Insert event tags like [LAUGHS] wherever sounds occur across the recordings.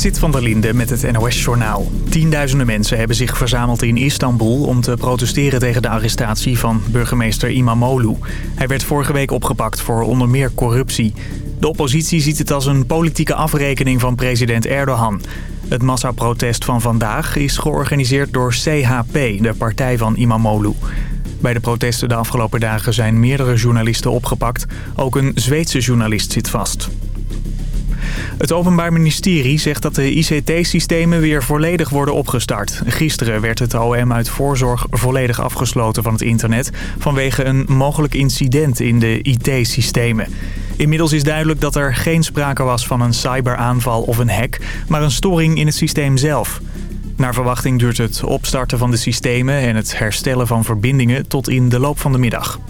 Zit van der Linde met het NOS-journaal. Tienduizenden mensen hebben zich verzameld in Istanbul... om te protesteren tegen de arrestatie van burgemeester Imamoglu. Hij werd vorige week opgepakt voor onder meer corruptie. De oppositie ziet het als een politieke afrekening van president Erdogan. Het massaprotest van vandaag is georganiseerd door CHP, de partij van Imamoglu. Bij de protesten de afgelopen dagen zijn meerdere journalisten opgepakt. Ook een Zweedse journalist zit vast. Het Openbaar Ministerie zegt dat de ICT-systemen weer volledig worden opgestart. Gisteren werd het OM uit voorzorg volledig afgesloten van het internet... vanwege een mogelijk incident in de IT-systemen. Inmiddels is duidelijk dat er geen sprake was van een cyberaanval of een hack... maar een storing in het systeem zelf. Naar verwachting duurt het opstarten van de systemen en het herstellen van verbindingen tot in de loop van de middag.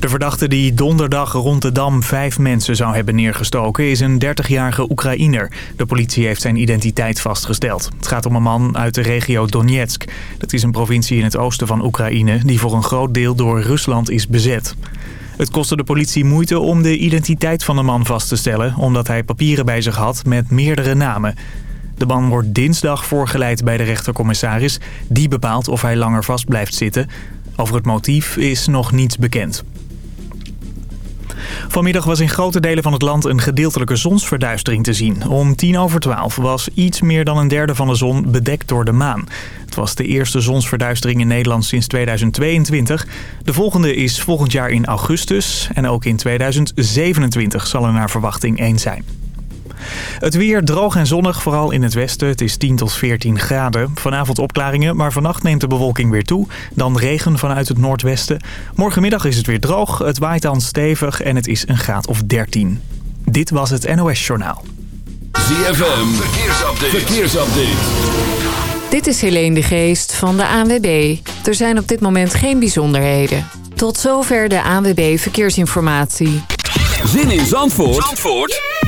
De verdachte die donderdag rond de Dam vijf mensen zou hebben neergestoken... is een 30-jarige Oekraïner. De politie heeft zijn identiteit vastgesteld. Het gaat om een man uit de regio Donetsk. Dat is een provincie in het oosten van Oekraïne... die voor een groot deel door Rusland is bezet. Het kostte de politie moeite om de identiteit van de man vast te stellen... omdat hij papieren bij zich had met meerdere namen. De man wordt dinsdag voorgeleid bij de rechtercommissaris. Die bepaalt of hij langer vast blijft zitten. Over het motief is nog niets bekend. Vanmiddag was in grote delen van het land een gedeeltelijke zonsverduistering te zien. Om tien over twaalf was iets meer dan een derde van de zon bedekt door de maan. Het was de eerste zonsverduistering in Nederland sinds 2022. De volgende is volgend jaar in augustus en ook in 2027 zal er naar verwachting één zijn. Het weer droog en zonnig, vooral in het westen. Het is 10 tot 14 graden. Vanavond opklaringen, maar vannacht neemt de bewolking weer toe. Dan regen vanuit het noordwesten. Morgenmiddag is het weer droog, het waait dan stevig en het is een graad of 13. Dit was het NOS Journaal. ZFM, verkeersupdate. verkeersupdate. Dit is Helene de Geest van de ANWB. Er zijn op dit moment geen bijzonderheden. Tot zover de ANWB Verkeersinformatie. Zin in Zandvoort? Zandvoort?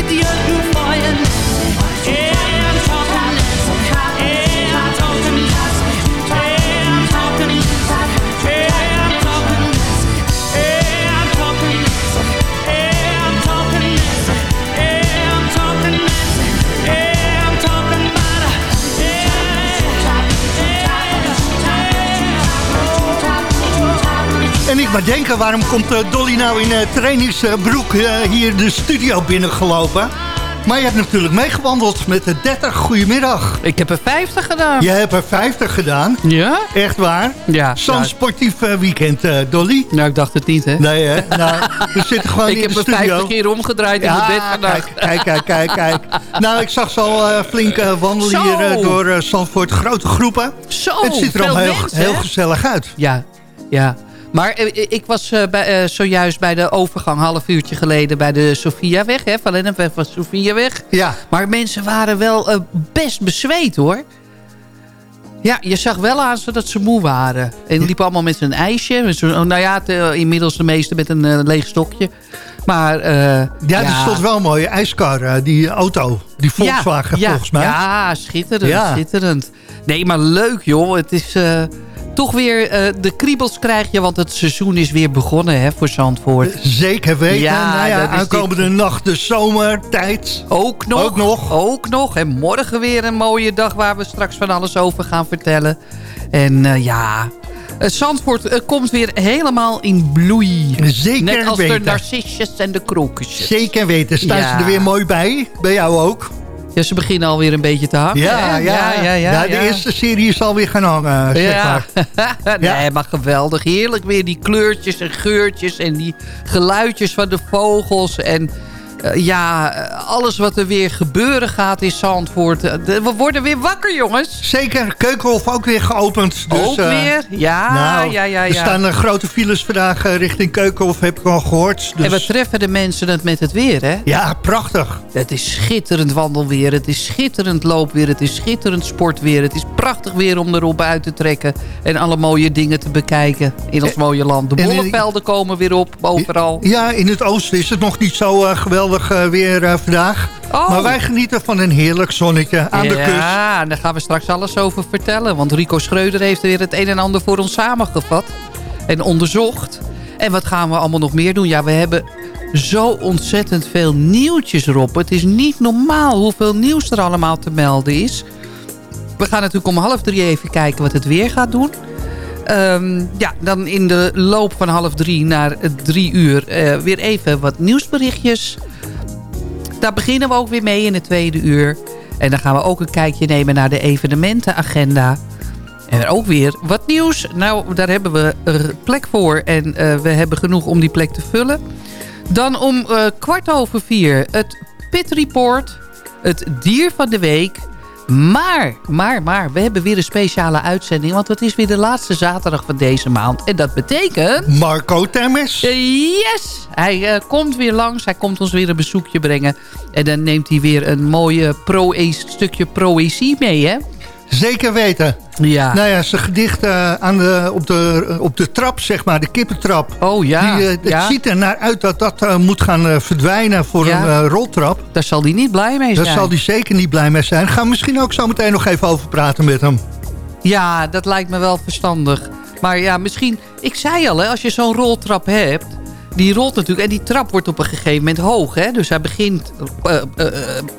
mit dir nur freuen. Maar denken, waarom komt eh, Dolly nou in uh, trainingsbroek uh, hier de studio binnengelopen? Maar je hebt natuurlijk meegewandeld met de 30. Goedemiddag. Ik heb er 50 gedaan. Je hebt er 50 gedaan? Ja. Echt waar? Ja. Zo'n sportief weekend, Dolly? Nou, ik dacht het niet, hè? Nee, hè? Nou, we zitten gewoon [LAUGHS] ik in de studio. Ik heb me 50 keer omgedraaid in ja, bed vandaag. Kijk, kijk, kijk, kijk. nou, ik zag ze al flink wandelen Zo. hier door Zandvoort. Grote groepen. Zo, Het ziet er al heel, heel gezellig uit. Ja, ja. Maar ik was uh, bij, uh, zojuist bij de overgang, half uurtje geleden... bij de Sofiaweg, hè, van Lennepweg van Sofiaweg. Ja. Maar mensen waren wel best bezweet, hoor. Ja, je zag wel aan ze dat ze moe waren. En die liepen allemaal met zijn ijsje. Met zo, nou ja, te, inmiddels de meeste met een leeg stokje. Maar, ja, ja, er stond wel een mooie ijskar, die auto. Die Volkswagen, ja, volgens mij. Ja, schitterend, schitterend. Nee, maar leuk, joh. Het is toch weer uh, de kriebels krijg je, want het seizoen is weer begonnen hè, voor Zandvoort. Zeker weten. Ja, nou ja, aankomende dit... nacht de zomertijd. Ook nog. Ook nog. Ook nog. En morgen weer een mooie dag waar we straks van alles over gaan vertellen. En uh, ja, Zandvoort uh, komt weer helemaal in bloei. Zeker Net als weten. de narcissus en de krokusjes. Zeker weten. Staan ja. ze er weer mooi bij? Bij jou ook? Ja, ze beginnen alweer een beetje te hangen. Ja, ja, ja. ja, ja, ja de eerste serie is alweer gaan hangen, zeg ja. maar. [LAUGHS] nee, maar geweldig. Heerlijk weer die kleurtjes en geurtjes en die geluidjes van de vogels. En ja, alles wat er weer gebeuren gaat in Zandvoort. Uh, we worden weer wakker, jongens. Zeker, Keukenhof ook weer geopend. Dus, ook weer? Ja, nou, ja, ja, ja. Er staan uh, grote files vandaag richting Keukenhof, heb ik al gehoord. Dus... En wat treffen de mensen het met het weer, hè? Ja, prachtig. Het is schitterend wandelweer, het is schitterend loopweer, het is schitterend sportweer. Het is prachtig weer om erop uit te trekken en alle mooie dingen te bekijken in ons mooie land. De bollevelden komen weer op, overal. Ja, in het oosten is het nog niet zo geweldig Uh, weer uh, vandaag. Oh. Maar wij genieten van een heerlijk zonnetje aan ja, de kust. Ja, daar gaan we straks alles over vertellen. Want Rico Schreuder heeft weer het een en ander voor ons samengevat. En onderzocht. En wat gaan we allemaal nog meer doen? Ja, we hebben zo ontzettend veel nieuwtjes erop. Het is niet normaal hoeveel nieuws er allemaal te melden is. We gaan natuurlijk om half drie even kijken wat het weer gaat doen. Um, ja, dan in de loop van half drie naar drie uur uh, weer even wat nieuwsberichtjes. Daar beginnen we ook weer mee in het tweede uur. En dan gaan we ook een kijkje nemen naar de evenementenagenda. En ook weer wat nieuws. Nou, daar hebben we plek voor. En uh, we hebben genoeg om die plek te vullen. Dan om uh, kwart over vier het Pit Report. Het dier van de week. Maar, maar, maar, we hebben weer een speciale uitzending. Want het is weer de laatste zaterdag van deze maand. En dat betekent... Marco Termes. Uh, yes! Hij uh, komt weer langs. Hij komt ons weer een bezoekje brengen. En dan neemt hij weer een mooie pro stukje proëzie mee, hè? Zeker weten. Ja. Nou ja, zijn gedicht uh, aan de, op, de, op de trap, zeg maar, de kippentrap. Oh ja. Die, uh, het ja. ziet er naar uit dat dat uh, moet gaan verdwijnen voor ja. een roltrap. Daar zal hij niet blij mee zijn. Daar zal hij zeker niet blij mee zijn. Gaan we misschien ook zo meteen nog even over praten met hem. Ja, dat lijkt me wel verstandig. Maar ja, misschien... Ik zei al, hè, als je zo'n roltrap hebt... Die rolt natuurlijk... En die trap wordt op een gegeven moment hoog. Hè? Dus hij begint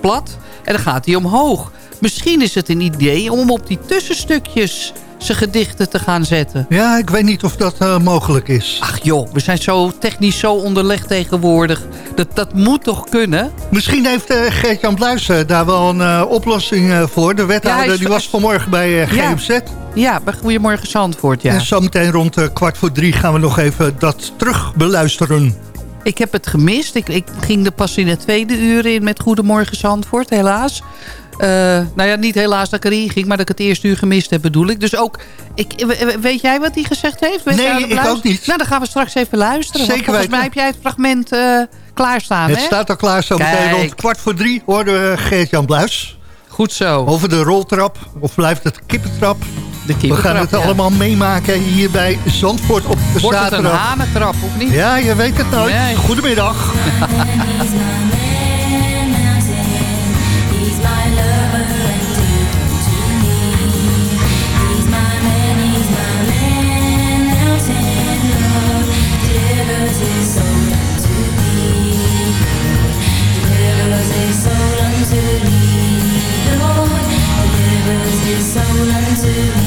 plat. En dan gaat hij omhoog. Misschien is het een idee om op die tussenstukjes zijn gedichten te gaan zetten. Ja, ik weet niet of dat uh, mogelijk is. Ach joh, we zijn zo technisch zo onderlegd tegenwoordig. Dat, dat moet toch kunnen? Misschien heeft uh, Gert-Jan Bluis uh, daar wel een uh, oplossing voor. De wethouder ja, die was vanmorgen bij GMZ. Ja, ja, bij Goedemorgen Zandvoort, ja. En zometeen rond kwart voor drie gaan we nog even dat terug beluisteren. Ik heb het gemist. Ik, ik ging er pas in het tweede uur in met Goedemorgen Zandvoort, helaas. Uh, nou ja, niet helaas dat ik erin ging, maar dat ik het eerste uur gemist heb bedoel ik. Dus ook, ik, weet jij wat hij gezegd heeft? Weet nee, ik ook niet. Nou, dan gaan we straks even luisteren. Zeker volgens weten. mij heb jij het fragment uh, klaarstaan, Het hè? staat al klaar, zo meteen rond kwart voor drie hoorden we Geert-Jan Bluis. Goed zo. Over de roltrap, of blijft het kippentrap? De kippentrap, We gaan het ja. allemaal meemaken hier bij Zandvoort op de Wordt zaterdag. het een hanentrap, of niet? Ja, je weet het nooit. Nee. Goedemiddag. [LAUGHS] to me.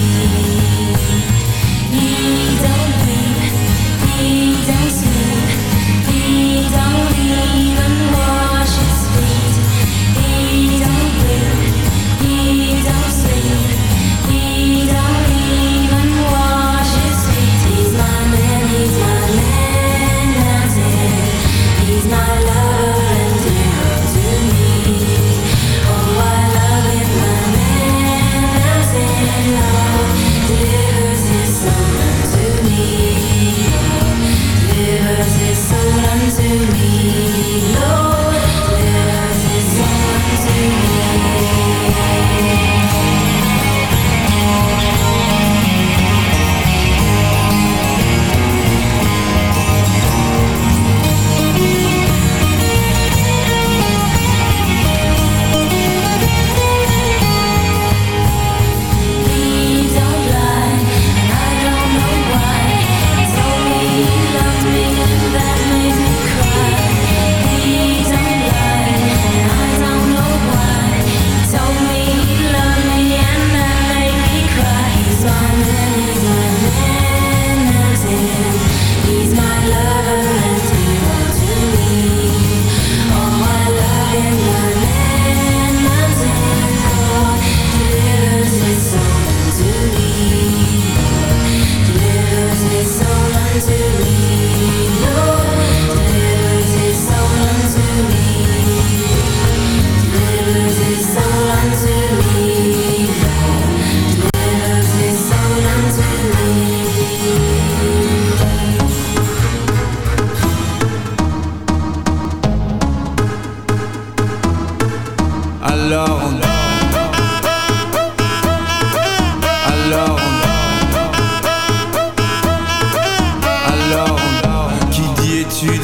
tu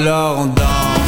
Alors on danse.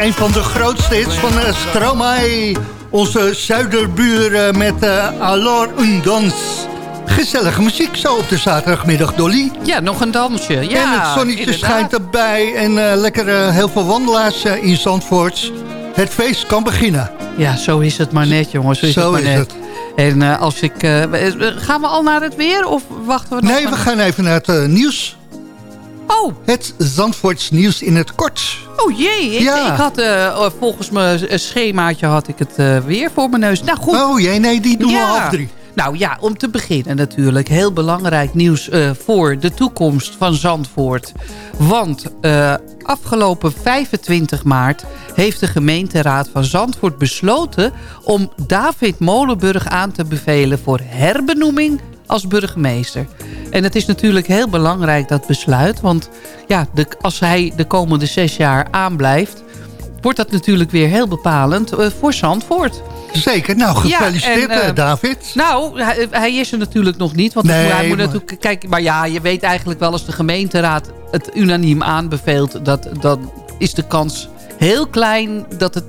een van de grootste hits van uh, Stromae. Onze zuiderbuur met uh, Alor Undons. Gezellige muziek zo op de zaterdagmiddag, Dolly. Ja, nog een dansje. Ja, en het zonnetje schijnt erbij. En uh, lekker heel veel wandelaars in Zandvoort. Het feest kan beginnen. Ja, zo is het maar net, jongens. Zo is zo het maar is net. Het. En uh, als ik... Uh, gaan we al naar het weer of wachten we nog? Nee, we gaan even naar het uh, nieuws. Oh. Het Zandvoorts nieuws in het kort. Oh jee, ik, Ja. ik had volgens mijn schemaatje had ik het weer voor mijn neus. Nou goed. Oh jee, nee, die doen Ja. we half drie. Nou ja, om te beginnen natuurlijk. Heel belangrijk nieuws uh, voor de toekomst van Zandvoort. Want uh, afgelopen 25 maart heeft de gemeenteraad van Zandvoort besloten... om David Molenburg aan te bevelen voor herbenoeming als burgemeester. En het is natuurlijk heel belangrijk dat besluit. Want ja, de, als hij de komende zes jaar aanblijft... wordt dat natuurlijk weer heel bepalend uh, voor Zandvoort. Zeker, nou gefeliciteerd Ja, en, uh, David. Nou, hij, hij, is er natuurlijk nog niet. Want Nee, hij moet maar- natuurlijk kijk, maar ja, je weet eigenlijk wel als de gemeenteraad het unaniem aanbeveelt, dat, dan is de kans heel klein dat het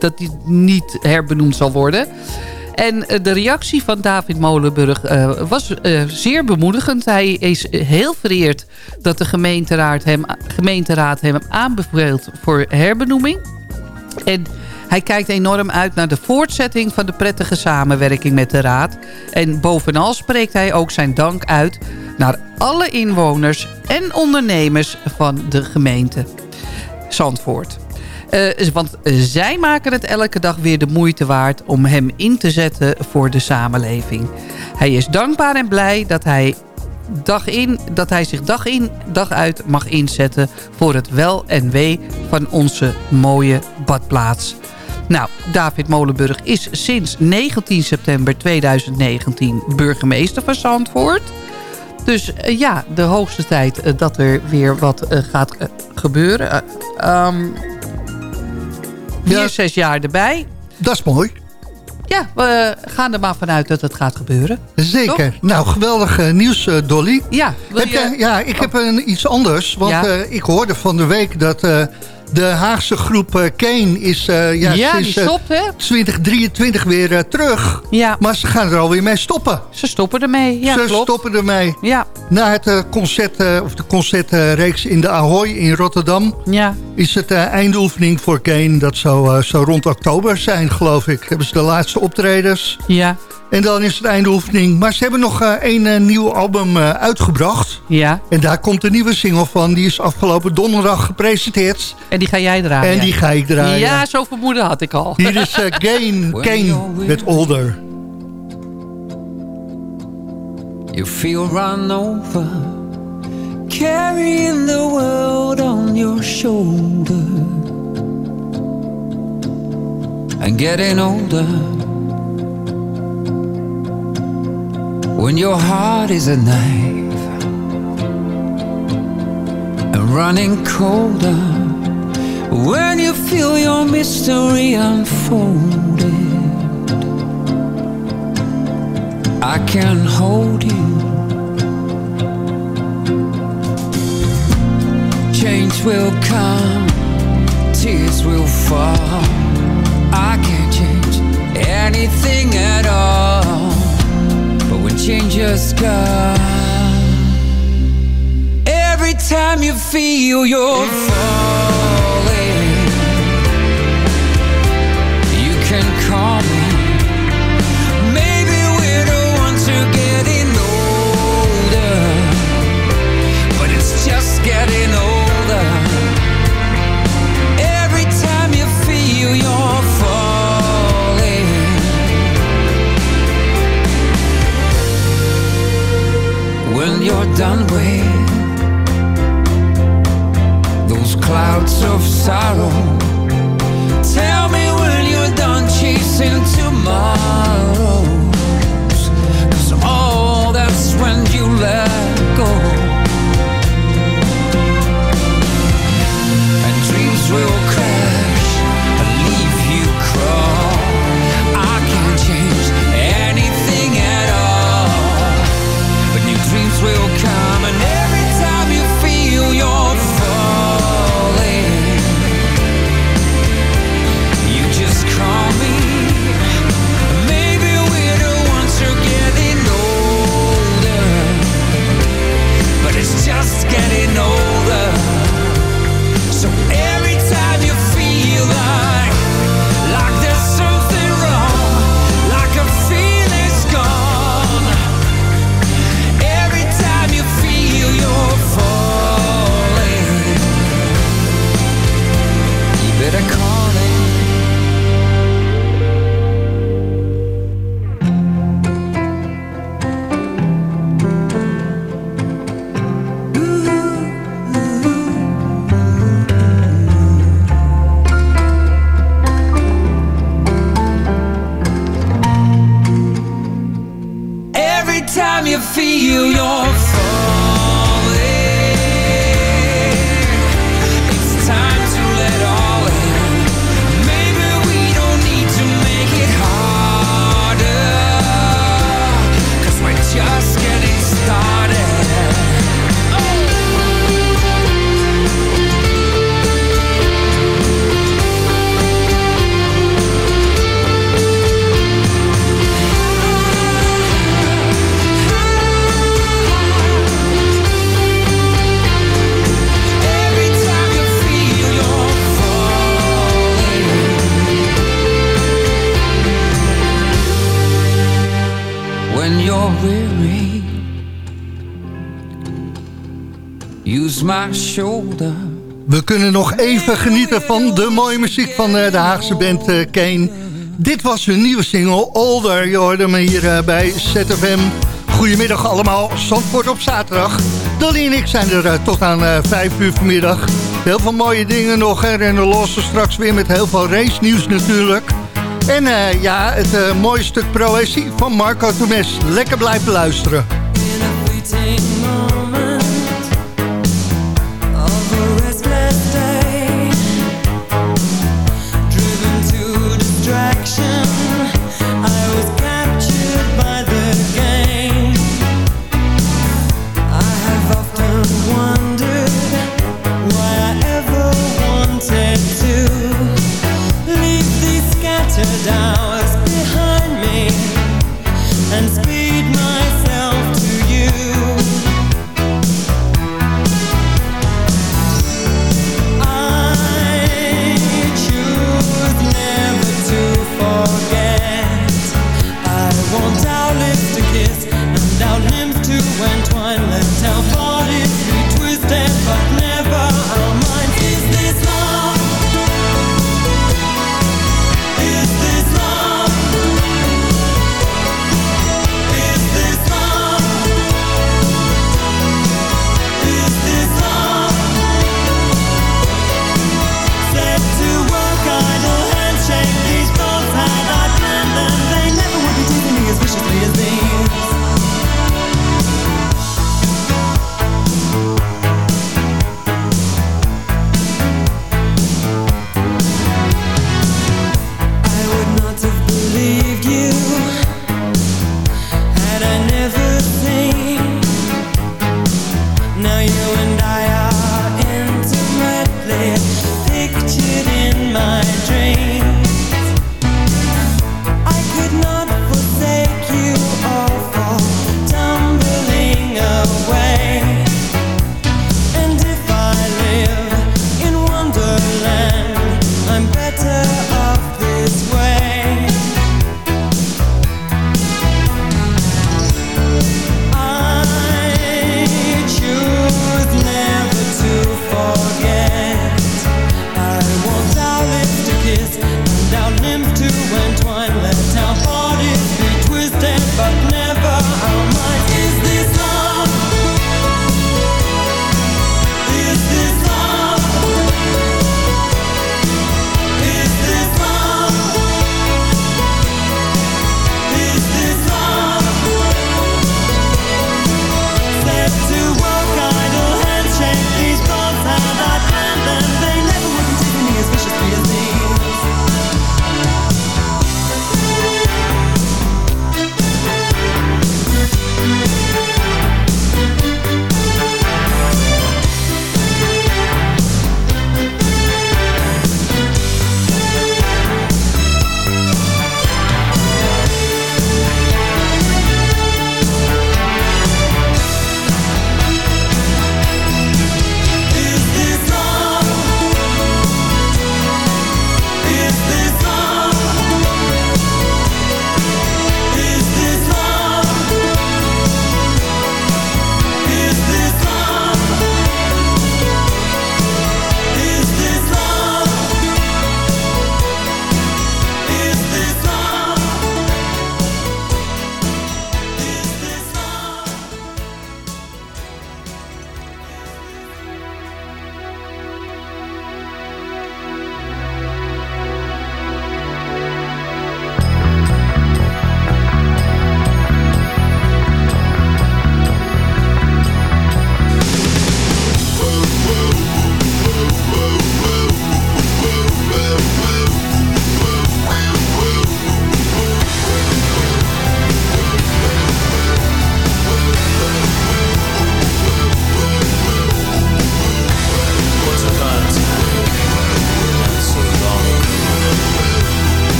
dat die niet herbenoemd zal worden. En eh, de reactie van David Molenburg eh, was eh, zeer bemoedigend. Hij is heel vereerd dat de gemeenteraad hem, gemeenteraad hem aanbeveelt voor herbenoeming. En hij kijkt enorm uit naar de voortzetting van de prettige samenwerking met de Raad. En bovenal spreekt hij ook zijn dank uit naar alle inwoners en ondernemers van de gemeente Zandvoort. Eh, want zij maken het elke dag weer de moeite waard om hem in te zetten voor de samenleving. Hij is dankbaar en blij dat hij, dag in, dat hij zich dag in dag uit mag inzetten voor het wel en wee van onze mooie badplaats. Nou, David Molenburg is sinds 19 september 2019 burgemeester van Zandvoort. Dus uh, ja, de hoogste tijd uh, dat er weer wat gaat gebeuren. Um, vier, Ja. zes jaar erbij. Dat is mooi. Ja, we gaan er maar vanuit dat het gaat gebeuren. Zeker. Nou, geweldig uh, nieuws, uh, Dolly. Ja, wil Heb je... jij- ja, ik heb een, iets anders. Want Ja. eh, ik hoorde van de week dat eh, de Haagse groep eh, Kane is eh, ja, ja, die sinds eh, stopt, hè? 2023 weer terug. Ja, Maar ze gaan er alweer mee stoppen. ze stoppen ermee. Ja, ze klopt. stoppen ermee. Ja, Na het concert, of de concertreeks in de Ahoy in Rotterdam... ja. is het eindoefening voor Kane. Dat zou zo rond oktober zijn, geloof ik. Hebben ze de laatste optredens. Ja, En dan is het eindoefening. Maar ze hebben nog eh, één eh, nieuw album eh, uitgebracht. ja. En daar komt een nieuwe single van. Die is afgelopen donderdag gepresenteerd. En die ga jij draaien. En die ga ik draaien. Ja, zo vermoeden had ik al. Hier is Kane, Kane met Older. You feel run over, carrying the world on your shoulder, and getting older. When your heart is a knife and running colder, when you feel your mystery unfolded. I can hold you. Change will come, tears will fall. I can't change anything at all. When changes come, every time you feel you're falling, you're done with. Those clouds of sorrow. Tell me when you're done chasing tomorrow. We kunnen nog even genieten van de mooie muziek van eh, de Haagse band eh, Kane. Dit was hun nieuwe single, Older. Je hoorde me hier eh, bij ZFM. Goedemiddag allemaal, Zandvoort op zaterdag. Dolly en ik zijn er tot aan eh 5 uur vanmiddag. Heel veel mooie dingen nog. hè, En lossen straks weer met heel veel race nieuws natuurlijk. En ja, het eh, mooie stuk proëzie van Marco Tomes. Lekker blijven luisteren.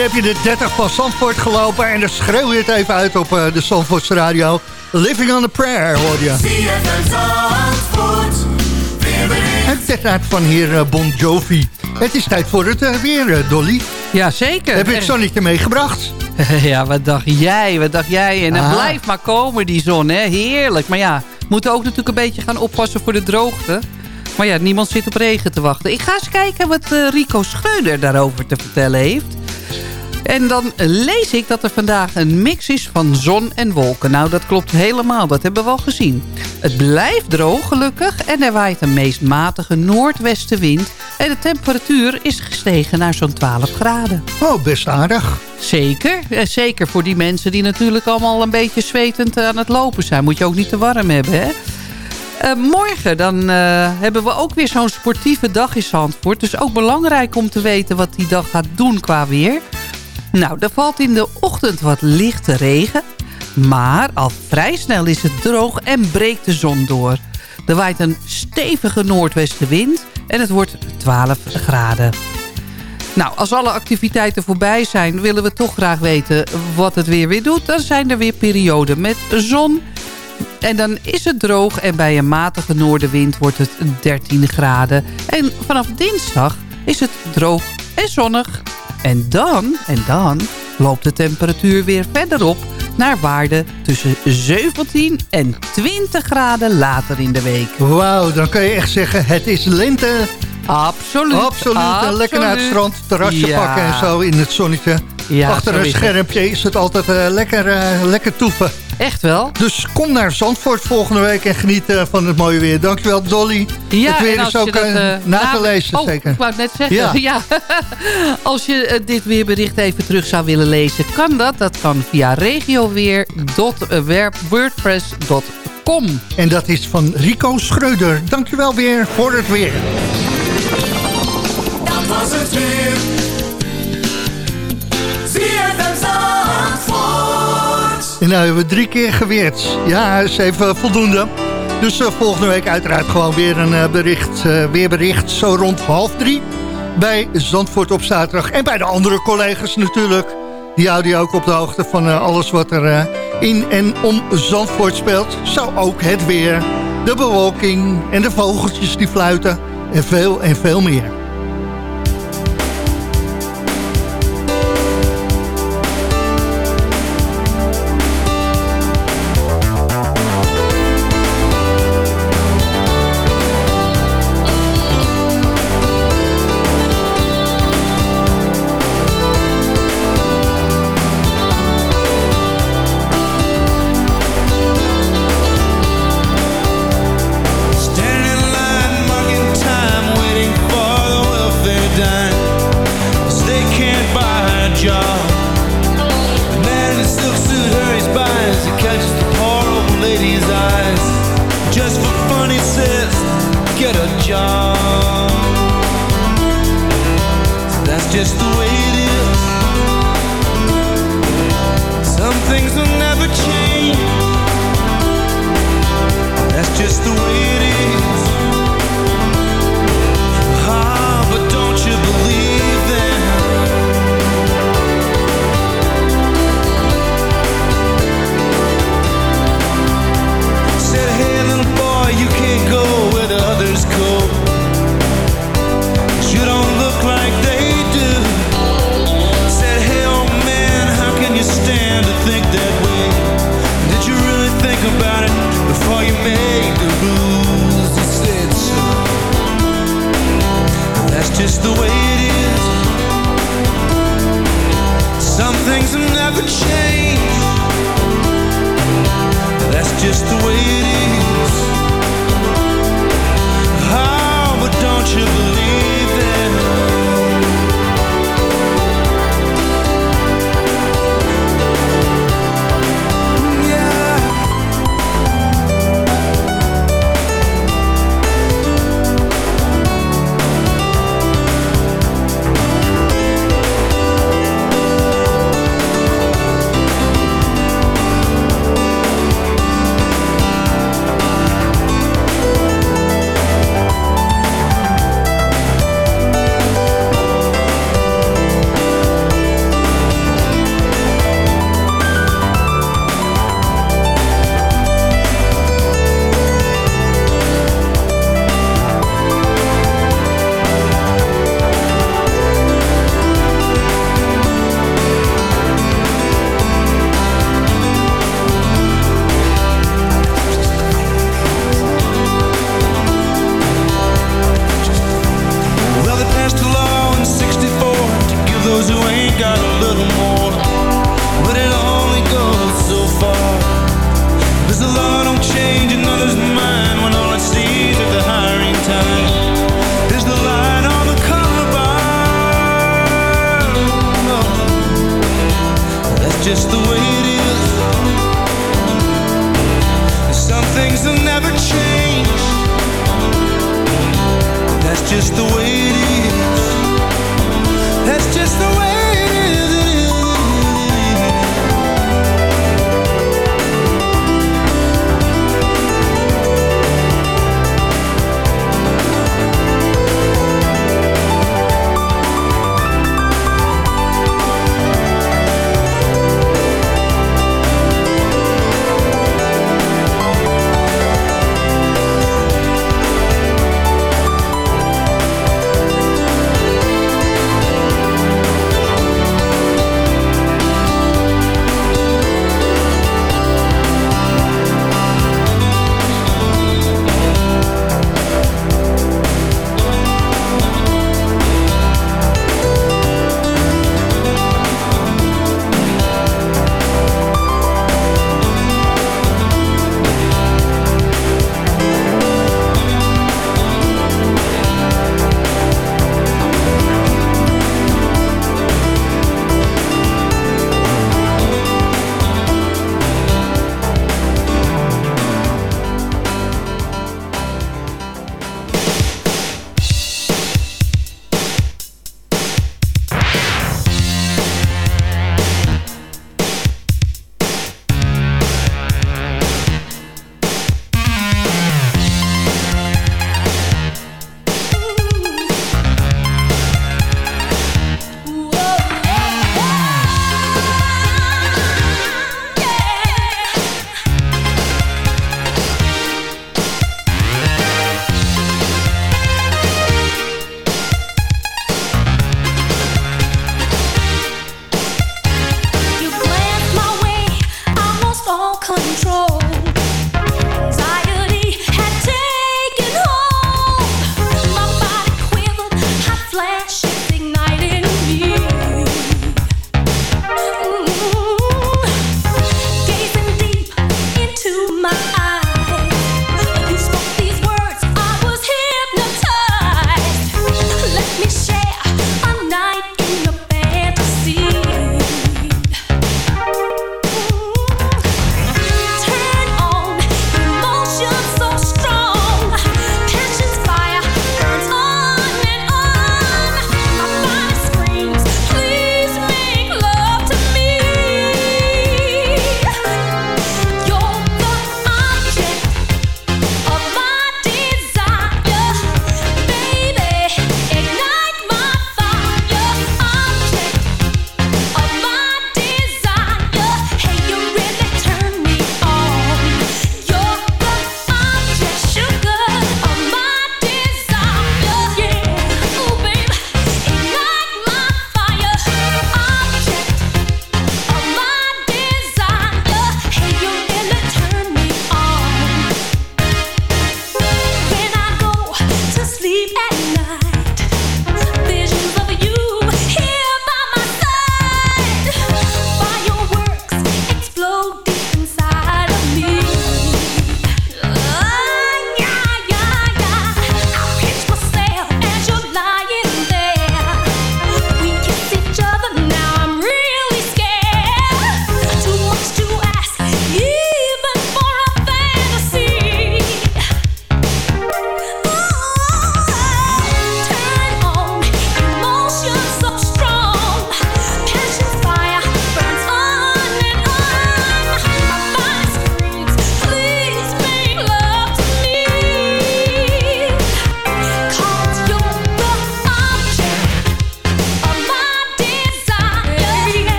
Dan heb je de 30 van Zandvoort gelopen en dan schreeuw je het even uit op uh, de Zandvoorts radio. Living on a Prayer hoor je. Het uiteraard van heer uh, Bon Jovi. Het is tijd voor het uh, weer, Dolly. Ja, zeker. Heb je het zonnetje meegebracht? [LAUGHS] ja, wat dacht jij, wat dacht jij? En het ah. blijft maar komen, die zon, hè? Heerlijk. Maar ja, we moeten ook natuurlijk een beetje gaan oppassen voor de droogte. Maar ja, niemand zit op regen te wachten. Ik ga eens kijken wat Rico Schreuder daarover te vertellen heeft. En dan lees ik dat er vandaag een mix is van zon en wolken. Nou, dat klopt helemaal. Dat hebben we al gezien. Het blijft droog gelukkig en er waait een meest matige noordwestenwind. En de temperatuur is gestegen naar zo'n 12 graden. Oh, best aardig. Zeker. Eh, zeker voor die mensen die natuurlijk allemaal een beetje zwetend aan het lopen zijn. Moet je ook niet te warm hebben, hè? Uh, morgen dan uh, hebben we ook weer zo'n sportieve dag in Zandvoort. Dus ook belangrijk om te weten wat die dag gaat doen qua weer. Nou, er valt in de ochtend wat lichte regen. Maar al vrij snel is het droog en breekt de zon door. Er waait een stevige noordwestenwind en het wordt 12 graden. Nou, als alle activiteiten voorbij zijn... willen we toch graag weten wat het weer weer doet. Dan zijn er weer perioden met zon. En dan is het droog en bij een matige noordenwind wordt het 13 graden. En vanaf dinsdag is het droog en zonnig. En dan, en dan loopt de temperatuur weer verder op naar waarde tussen 17 en 20 graden later in de week. Wauw, dan kan je echt zeggen het is lente. Absoluut. Absoluut. Lekker naar het strand, terrasje pakken en zo in het zonnetje. Ja, Achter een schermpje is het altijd uh, lekker, uh, lekker toeven. Echt wel. Dus kom naar Zandvoort volgende week en geniet uh, van het mooie weer. Dankjewel Dolly. Ja, het weer is ook dat, uh, na te lezen oh, zeker. ik wou het net zeggen. Ja. [LAUGHS] ja. als je dit weerbericht even terug zou willen lezen, kan dat. Dat kan via regioweer.wordpress.com. En dat is van Rico Schreuder. Dankjewel weer voor het weer. Dat was het weer. En nu hebben we drie keer geweerd. Ja, is even voldoende. Dus uh, volgende week uiteraard gewoon weer een uh, bericht, weerbericht. Zo rond half drie bij Zandvoort op zaterdag. En bij de andere collega's natuurlijk. Die houden je ook op de hoogte van alles wat er in en om Zandvoort speelt. Zo ook het weer, de bewolking en de vogeltjes die fluiten. En veel en veel meer.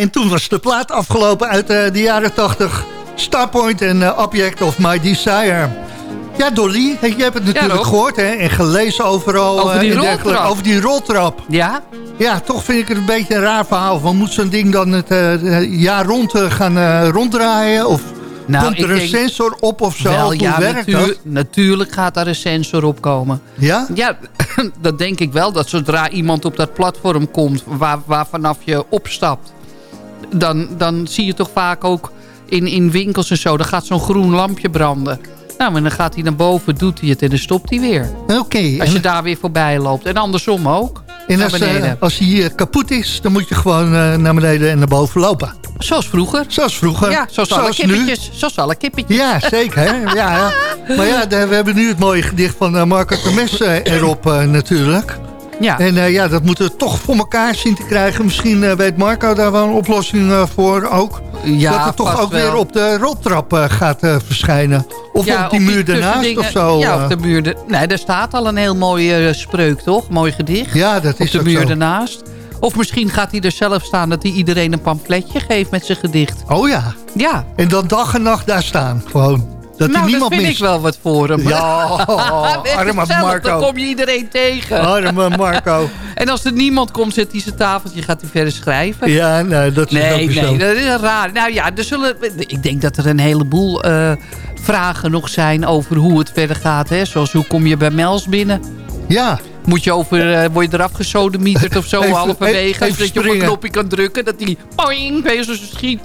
En toen was de plaat afgelopen uit eh, de jaren 80. Starpoint en eh, Object of My Desire. Ja, Dolly, je hebt het natuurlijk gehoord hè, en gelezen overal. Over eh, die dergelijke. roltrap. Over die roltrap. Ja? Ja, toch vind ik het een beetje een raar verhaal. Van, moet zo'n ding dan het eh, jaar rond eh, gaan eh, ronddraaien? Of Nou, komt er een sensor op of zo? Wel, Hoe ja, werkt natuur- dat? natuurlijk gaat daar een sensor op komen. Ja? Ja, [LAUGHS] dat denk ik wel. Dat zodra iemand op dat platform komt waar, waar vanaf je opstapt... Dan, dan zie je toch vaak ook in, in winkels en zo... dan gaat zo'n groen lampje branden. Nou, en dan gaat hij naar boven, doet hij het en dan stopt hij weer. Oké. Als je En, daar weer voorbij loopt. En andersom ook. en als, beneden. als hij eh, kapot is, dan moet je gewoon eh, naar beneden en naar boven lopen. Zoals vroeger. Zoals vroeger. Ja, zoals, alle nu. kippetjes. Zoals alle kippetjes. Ja, zeker. Hè? Ja, ja. [LAUGHS] Maar ja, we hebben nu het mooie gedicht van Marco Termes erop natuurlijk. Ja. En eh, ja, dat moeten we toch voor elkaar zien te krijgen. Misschien eh, weet Marco daar wel een oplossing eh, voor ook. Ja, dat het toch ook wel. weer op de roltrap gaat verschijnen. Of Ja, op die muur ernaast of zo. Ja, op de muur. Nee, daar staat al een heel mooie spreuk, toch? Mooi gedicht. ja, dat op is de ook muur zo. ernaast. Of misschien gaat hij er zelf staan dat hij iedereen een pamfletje geeft met zijn gedicht. Oh ja. Ja, En dan dag en nacht daar staan. Gewoon. Dat hij nou, dat niemand vind mist. ik wel wat voor hem. Ja, [LAUGHS] arme Marco. Dan kom je iedereen tegen. Arme Marco. [LAUGHS] En als er niemand komt, zet hij zijn tafeltje, gaat hij verder schrijven. Ja, nee, dat is ook Nee, zo. nee, dat is raar. Nou ja, er zullen, ik denk dat er een heleboel eh, vragen nog zijn over hoe het verder gaat. Hè? Zoals hoe kom je bij Mels binnen? Ja, Moet je over, eh, word je eraf gesodemieterd of zo [LAUGHS] Even- halverwege? even zodat je op een knopje kan drukken. Dat die poing, weet je, zo'n schiet,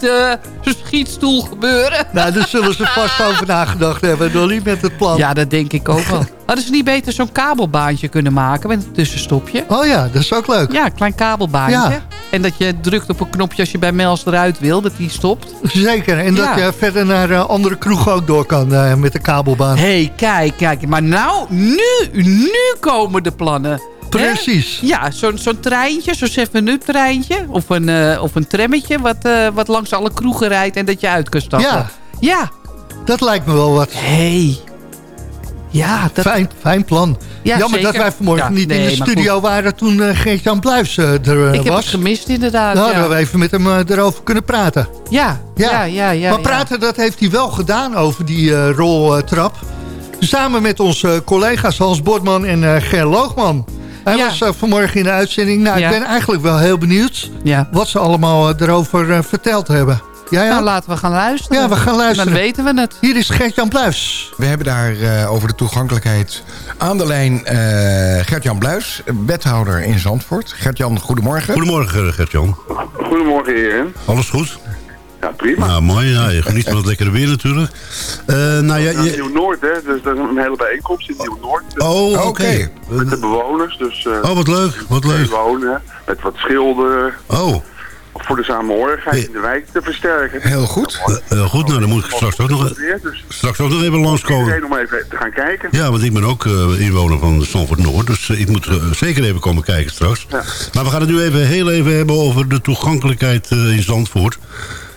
zo'n schietstoel gebeuren. nou, daar zullen ze vast over nagedacht hebben, Dolly, met het plan. Ja, dat denk ik ook wel. Hadden ze niet beter zo'n kabelbaantje kunnen maken met een tussenstopje? Oh ja, dat is ook leuk. Ja, een klein kabelbaantje. Ja. En dat je drukt op een knopje als je bij Mels eruit wil, dat die stopt. Zeker. En dat je verder naar eh, andere kroegen ook door kan met de kabelbaan. Hé, hey, kijk, kijk. Maar nou, nu, nu komen de plannen. Precies. Hè? Ja, zo'n zo'n treintje, zo'n 7-up treintje. Of een, eh, of een trammetje wat, eh, wat langs alle kroegen rijdt en dat je uit kan stappen. Ja. Ja. Dat lijkt me wel wat. Hé. Ja, dat... Fijn, fijn plan. Ja, Jammer dat wij vanmorgen Ja, niet in de studio waren toen eh, Geert-Jan Bluis er eh, ik heb het was. gemist inderdaad. Dan ja. hadden we even met hem erover kunnen praten. Ja, ja, ja. ja, maar praten, dat heeft hij wel gedaan over die roltrap. Samen met onze collega's Hans Bordman en eh Ger Loogman. Hij Ja. was eh, vanmorgen in de uitzending. Nou, Ja. ik ben eigenlijk wel heel benieuwd Ja. wat ze allemaal eh, erover verteld hebben. Ja, ja? Nou, laten we gaan luisteren. Ja, we gaan luisteren. Dan weten we het. Hier is Gert-Jan Bluis. We hebben daar eh, over de toegankelijkheid aan de lijn eh Gert-Jan Bluis, wethouder in Zandvoort. Gert-Jan, goedemorgen. Goedemorgen, Gert-Jan. Goedemorgen, heren. Alles goed? Ja, prima. Nou, mooi. Ja, je geniet van het lekkere weer natuurlijk. Eh, nou ja, je... Nieuw-Noord, hè. Dus dat is een hele bijeenkomst in Nieuw-Noord. Oh, oké. Oké. Met de bewoners, dus... eh Oh, wat leuk, wat leuk. wonen, met wat schilderen. Oh, Voor de samenhorigheid Hey. in de wijk te versterken. Heel goed. eh, heel goed. Nou, dan moet ik straks ook nog, dus straks ook nog even langskomen. iedereen om even te gaan kijken. Ja, want ik ben ook eh, inwoner van Zandvoort Noord. Dus eh, ik moet eh, zeker even komen kijken straks. Ja. Maar we gaan het nu even heel even hebben over de toegankelijkheid eh, in Zandvoort.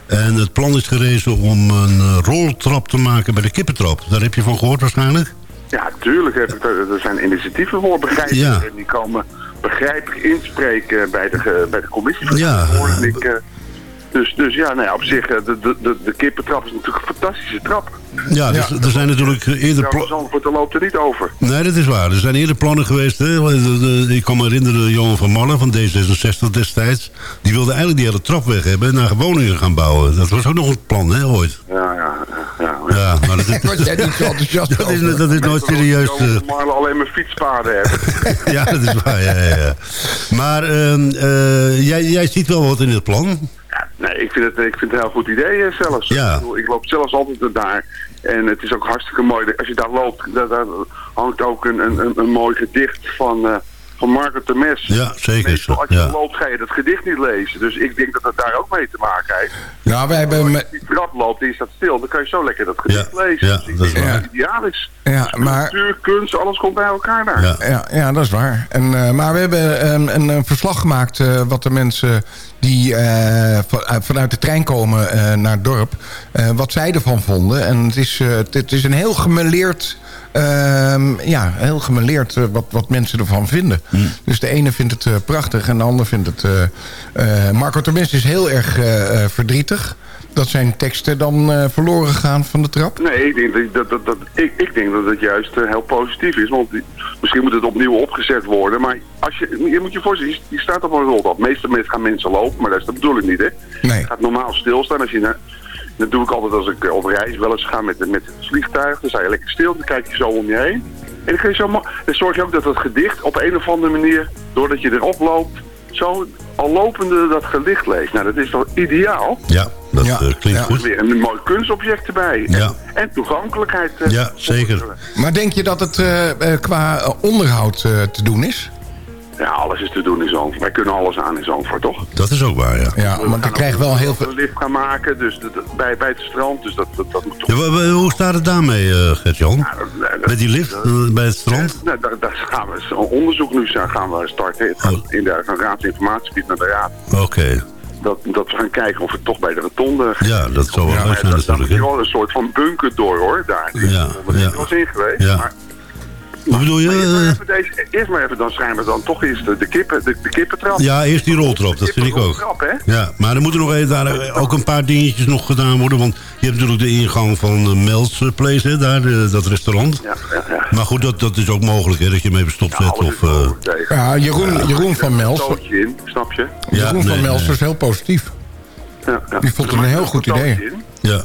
En het plan is gerezen om een eh, roltrap te maken bij de kippentrap. Daar heb je van gehoord waarschijnlijk? Ja, tuurlijk heb ik er, zijn initiatieven voor, begrijp ik. Ja. En die komen begrijpelijk inspreken bij de, bij de commissie. Ja. En ik, eh, dus, dus ja, nou ja, op zich, eh, de, de, de, kippentrap is natuurlijk een fantastische trap. Ja, dus, er zijn natuurlijk eh, eerder... Ja, pla- Zandvoort daar loopt er niet over. Nee, dat is waar. Er zijn eerder plannen geweest. Hè? De- Ik kan me herinneren, Johan van Malle van D66 destijds. Die wilde eigenlijk die hele trap weg hebben en naar woningen gaan bouwen. Dat was ook nog een plan, hè, ooit. Ja, ja, ja. maar dat, [LAUGHS] zo enthousiast [LAUGHS] dat, is, dat is nooit serieus. eh, Marlen alleen maar fietspaden hebben. [LAUGHS] ja, dat is waar. Ja, ja, ja. Maar ehm, eh, jij, jij ziet wel wat in het plan. Nee, ik vind, het, ik vind het een heel goed idee eh, zelfs. Ja. Ik, bedoel, ik loop zelfs altijd daar. En het is ook hartstikke mooi. Als je daar loopt, daar, daar hangt ook een, een, een, een mooi gedicht van, eh van Margaret de Mes. Ja, zeker. Meestal als je Ja. loopt ga je dat gedicht niet lezen. Dus ik denk dat het daar ook mee te maken heeft. Nou, wij hebben... Als je die trap loopt en je staat stil, dan kan je zo lekker dat gedicht Ja, lezen. ja, dus ik dat is waar. dat het ideaal is. Ja, maar... Natuur, kunst, alles komt bij elkaar daar. Ja. Ja, ja, dat is waar. En, eh, maar we hebben ehm, een, een verslag gemaakt eh, wat de mensen die eh, van- uit- vanuit de trein komen eh, naar het dorp, eh, wat zij ervan vonden. En het is, eh, het, het is een heel gemêleerd ehm, ja, heel gemeleerd eh, wat, wat mensen ervan vinden. Dus de ene vindt het eh, prachtig en de ander vindt het... eh, eh, Marco Termes is heel erg verdrietig... dat zijn teksten dan eh, verloren gaan van de trap. Nee, ik denk dat, dat, dat, dat- ik, ik denk dat het juist heel positief is. Want die- misschien moet het opnieuw opgezet worden. Maar als je, je moet je voorstellen, je, je staat op een roltrap. Meestal mensen gaan mensen lopen, maar dat is de bedoeling niet, hè? Nee. Je gaat normaal stilstaan. Als je naar, dat doe ik altijd als ik eh, op reis wel eens ga met, met het vliegtuig. Dan sta je lekker stil, dan kijk je zo om je heen. En dan, kun je zo, dan zorg je ook dat het gedicht op een of andere manier, doordat je erop loopt, zo al lopende dat gedicht leest. Nou, dat is toch ideaal? Ja, dat Ja, eh, klinkt ja. Er is goed. weer een mooi kunstobject erbij. Ja. En toegankelijkheid. eh, Ja, zeker. Maar denk je dat het qua onderhoud eh, te doen is? Ja, alles is te doen in Zandvoort. Wij kunnen alles aan in Zandvoort, toch? Dat is ook waar, ja. Ja, want ik krijg wel heel veel... Een lift gaan maken, dus dat- bij, bij het strand. Dus dat, dat, dat moet toch... Ja, hoe staat het daarmee, eh Gert-Jan? Met die lift eh, bij het strand? Nou, daar, daar gaan we zo'n onderzoek nu gaan we starten. Het gaat Oh. in de van raadsinformatiegebied naar de raad. Oké. Dat, dat we gaan kijken of het toch bij de rotonde... Ja, dat zou wel Ja, zijn daar- daar natuurlijk. je hè? wel een soort van bunker door, hoor. Daar. Dus Ja, ja. er wel eens in geweest. Ja. Maar, Wat bedoel maar eerst, maar je? even deze, eerst maar even, dan schijnen we dan toch eerst de, de, kippen, de, de kippentrap. eh, Ja, eerst die roltrap, dat vind ik ook. Ja, maar er moeten nog even, daar ook een paar dingetjes nog gedaan worden. Want je hebt natuurlijk de ingang van uh, Mel's Place, hè, daar, eh, dat restaurant. Ja, ja, ja. Maar goed, dat, dat is ook mogelijk, hè, dat je hem even stopzet. Ja, of, is eh, tegen. Ja, Jeroen, Jeroen van Mels, in, snap je? ja, Jeroen van Mels nee. was heel positief. Ja, ja. Die vond het een heel goed idee. ja.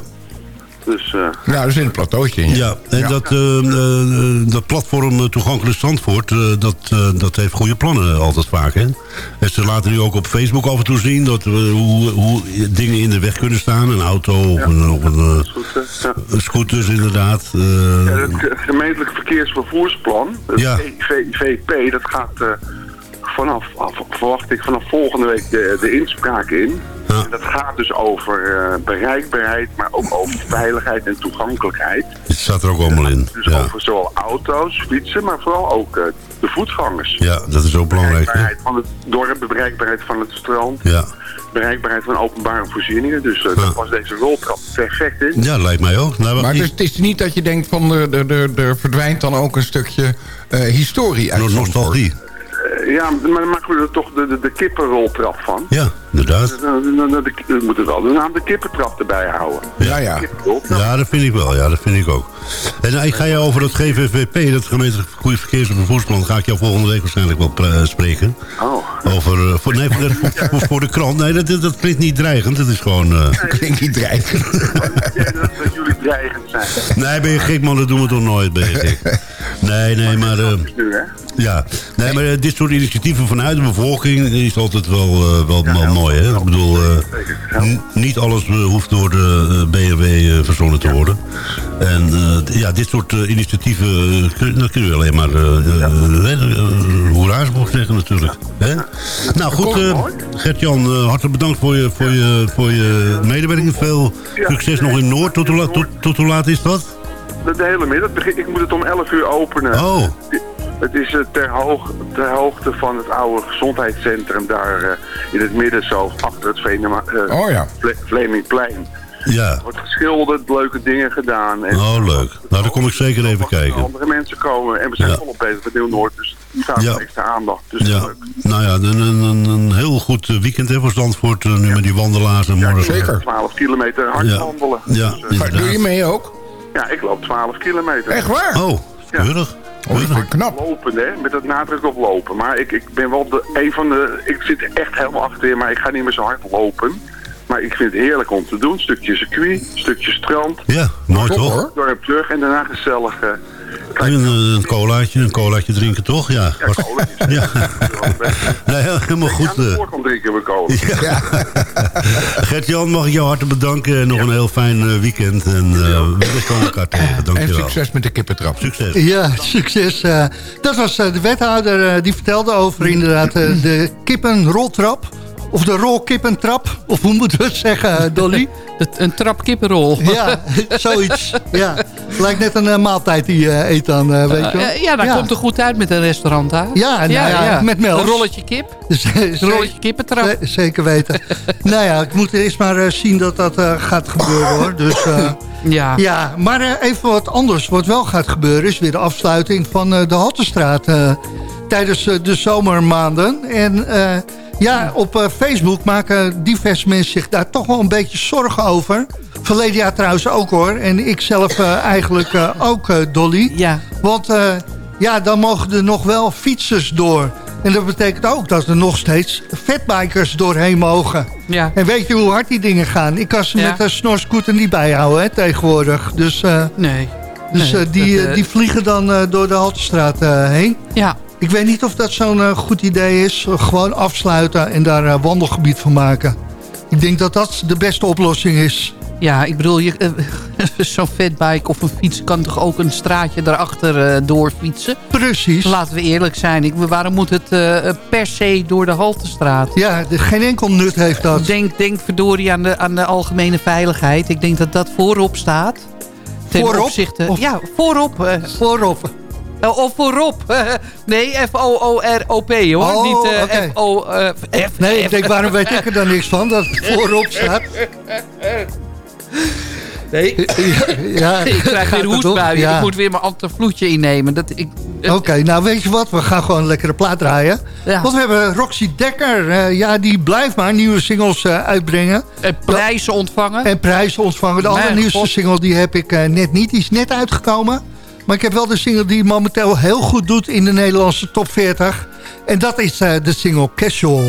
Dus, eh, Ja, er zit een plateautje in. Ja, en Dat, eh, eh, dat platform Toegankelijk Zandvoort, eh, dat, eh, dat heeft goede plannen altijd vaak. Hè? En ze laten nu ook op Facebook af en toe zien dat, we hoe, hoe dingen in de weg kunnen staan. Een auto of een, of een? Ja. een scooters inderdaad. eh, Ja, het ge- gemeentelijk verkeersvervoersplan, het Ja. V- VP, dat gaat eh, vanaf, af- verwacht ik, vanaf volgende week de, de inspraak in. Ja. En dat gaat dus over eh, bereikbaarheid, maar ook over veiligheid en toegankelijkheid. het staat er ook allemaal in. Dus Ja, over zowel auto's, fietsen, maar vooral ook eh, de voetgangers. ja dat is ook belangrijk. Hè? Bereikbaarheid van het dorp, bereikbaarheid van het strand, Ja. bereikbaarheid van openbare voorzieningen. Dus eh, Ja. daar was deze roltrap perfect in. ja, lijkt mij ook. Nou, Maar die- het is, het is niet dat je denkt van er, er, er, er verdwijnt dan ook een stukje eh, historie uit nostalgie. Eh, ja, maar dan maken we er toch de, de, de kippenroltrap van. Ja, inderdaad. Dan, dan, dan, dan moeten we wel de naam de kippentrap erbij houden. Ja, ja. Ja, dat vind ik wel. Ja, dat vind ik ook. En eh, ik ga jou over dat GVVP, dat gemeentelijk goede verkeers- en vervoersplan, ga ik jou volgende week waarschijnlijk wel pra- spreken. Oh. Over, eh, voor, nee, voor de, voor, voor de krant. Nee, dat, dat klinkt niet dreigend. Het is gewoon... eh, [LAUGHS] Klinkt niet dreigend. Ja, dat, dat jullie dreigend zijn. nee, ben je gek man, dat doen we toch nooit, ben je gek. [LAUGHS] Nee, nee, maar... eh, ja, nee, maar eh, dit soort initiatieven vanuit de bevolking is altijd wel, eh, wel, wel mooi, hè? Ik bedoel, niet alles hoeft door de BMW eh, verzonnen te worden. En ja, dit soort initiatieven, kun, kun je alleen maar hoera's mogen zeggen natuurlijk. Hè? Nou goed, Gert-Jan, hartelijk bedankt voor je, voor je, voor je medewerking. Veel succes nog in Noord. Tot la- tot, tot hoe laat is dat? De, de hele middag. Begin- Ik moet het om 11 uur openen. Oh, Het is eh, ter, hoog, ter hoogte van het oude gezondheidscentrum daar eh, in het midden zo achter het Venema, eh, Oh ja. Vle- Vlemingplein. ja. Er wordt geschilderd, leuke dingen gedaan. En Oh, leuk. Nou, dan kom ik zeker even kijken. Andere mensen komen en we zijn volop bezig met Nieuw-Noord. Dus Ja. extra aandacht. Dus Ja, leuk. nou ja, een, een, een- een heel goed eh, weekend hè, voor Zandvoort. eh, nu met die wandelaars en morgen. zeker. 12 kilometer hard Ja. wandelen. Ja, Dus, Maar inderdaad. doe je mee ook? ja, ik loop 12 kilometer. Echt waar? Oh, keurig. Oh, ik knap. Lopen, hè? Met het nadruk op lopen. Maar ik, ik ben wel de, een van de... Ik zit echt helemaal achterin, maar ik ga niet meer zo hard lopen. Maar ik vind het heerlijk om te doen. Stukje circuit, stukje strand, Ja, mooi toch? dorp terug en daarna gezellig... En een, een colaatje, een colaatje drinken toch? Ja. ja, Was- cola is- Ja. Nee, helemaal Ja, goed. eh. drinken we cola. [LAUGHS] Gert-Jan, mag ik jou hartelijk bedanken. En nog een heel fijn eh, weekend. En eh, we komen elkaar tegen. En Dankjewel. succes met de kippentrap. Succes. Ja, succes. dat was eh, de wethouder eh, die vertelde over inderdaad eh, de kippenroltrap. Of de rolkippentrap. Of hoe moeten we het zeggen, Dolly? [LAUGHS] Een trap kippenrol. Ja, zoiets. Ja. [LAUGHS] Lijkt net een eh, maaltijd die je eet dan, eh, weet je wel. Eh, ja, dat ja. komt er goed uit met een restaurant daar. Ja, nou ja, met melk. Een rolletje kip. Dus, eh, Een rolletje kippentrap. ze- Zeker weten. [LAUGHS] nou ja, ik moet eerst maar eh, zien dat dat eh, gaat gebeuren hoor. Dus, eh, [LAUGHS] Ja. Ja, maar eh, even wat anders. Wat wel gaat gebeuren is weer de afsluiting van eh, de Haltestraat eh, tijdens eh, de zomermaanden. En eh, ja, op eh, Facebook maken diverse mensen zich daar toch wel een beetje zorgen over. Verleden jaar trouwens ook hoor. En ik zelf eh, eigenlijk eh, ook, Dolly. Ja. Want ja, dan mogen er nog wel fietsers door. En dat betekent ook dat er nog steeds fatbikers doorheen mogen. Ja. En weet je hoe hard die dingen gaan? Ik kan ze Ja. met een snorscooter niet bijhouden hè, tegenwoordig. Dus, Nee. dus Nee, die, dat, die vliegen dan door de Haltestraat heen. Ja. Ik weet niet of dat zo'n eh, goed idee is. Gewoon afsluiten en daar eh, wandelgebied van maken. Ik denk dat dat de beste oplossing is. Ja, ik bedoel, je, eh, [LAUGHS] zo'n fatbike of een fiets kan toch ook een straatje daarachter eh doorfietsen? Precies. Laten we eerlijk zijn. Ik, waarom moet het eh, per se door de Haltestraat? Ja, de- geen enkel nut heeft dat. Denk, denk verdorie aan de, aan de algemene veiligheid. Ik denk dat dat voorop staat. Ten Voorop? Opzichte, Of- ja, voorop. eh, Voorop. Eh, of voorop. [LAUGHS] nee, F-O-O-R-O-P hoor. Oh, Niet eh, oké. F-O... eh, F, Nee, ik denk, waarom weet ik er dan niks van? Dat het voorop staat. Nee. Ja, [LAUGHS] ik krijg weer hoestbuien. Ja. Ik moet weer mijn antivloedje innemen. Dat, ik, Oké, nou weet je wat? We gaan gewoon een lekkere plaat draaien. Ja. Want we hebben Roxy Dekker. eh, ja, die blijft maar nieuwe singles eh, uitbrengen. en prijzen ontvangen. En prijzen ontvangen. De allernieuwste single die heb ik net niet. Die is net uitgekomen. Maar ik heb wel de single die momenteel heel goed doet in de Nederlandse top 40. En dat is eh, de single Casual.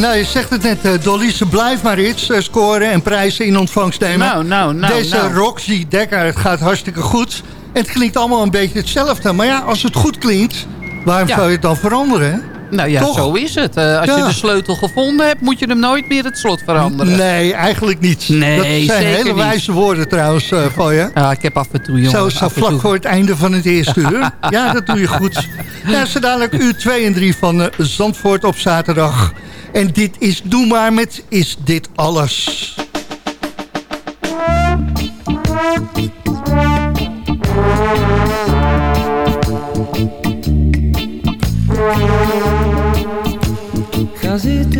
Nou, je zegt het net, eh, Dolly. Ze blijft maar iets eh, scoren en prijzen in ontvangst nemen. Nou, nou, nou, Deze nou. Roxy Dekker, het gaat hartstikke goed. En het klinkt allemaal een beetje hetzelfde. Maar ja, als het goed klinkt, waarom Ja. zou je het dan veranderen? Nou ja, Toch? zo is het. Eh, als je de sleutel gevonden hebt, moet je hem nooit meer het slot veranderen. Nee, eigenlijk niet. Nee, dat zijn hele niet. wijze woorden trouwens eh, van je. Ja, ik heb af en toe, jongen. Zo, zo vlak toe. voor het einde van het eerste uur. [LAUGHS] Ja, dat doe je goed. Ja, zo dadelijk uur 2 en 3 van eh, Zandvoort op zaterdag. En dit is Doe maar met Is Dit Alles. Ga zitten,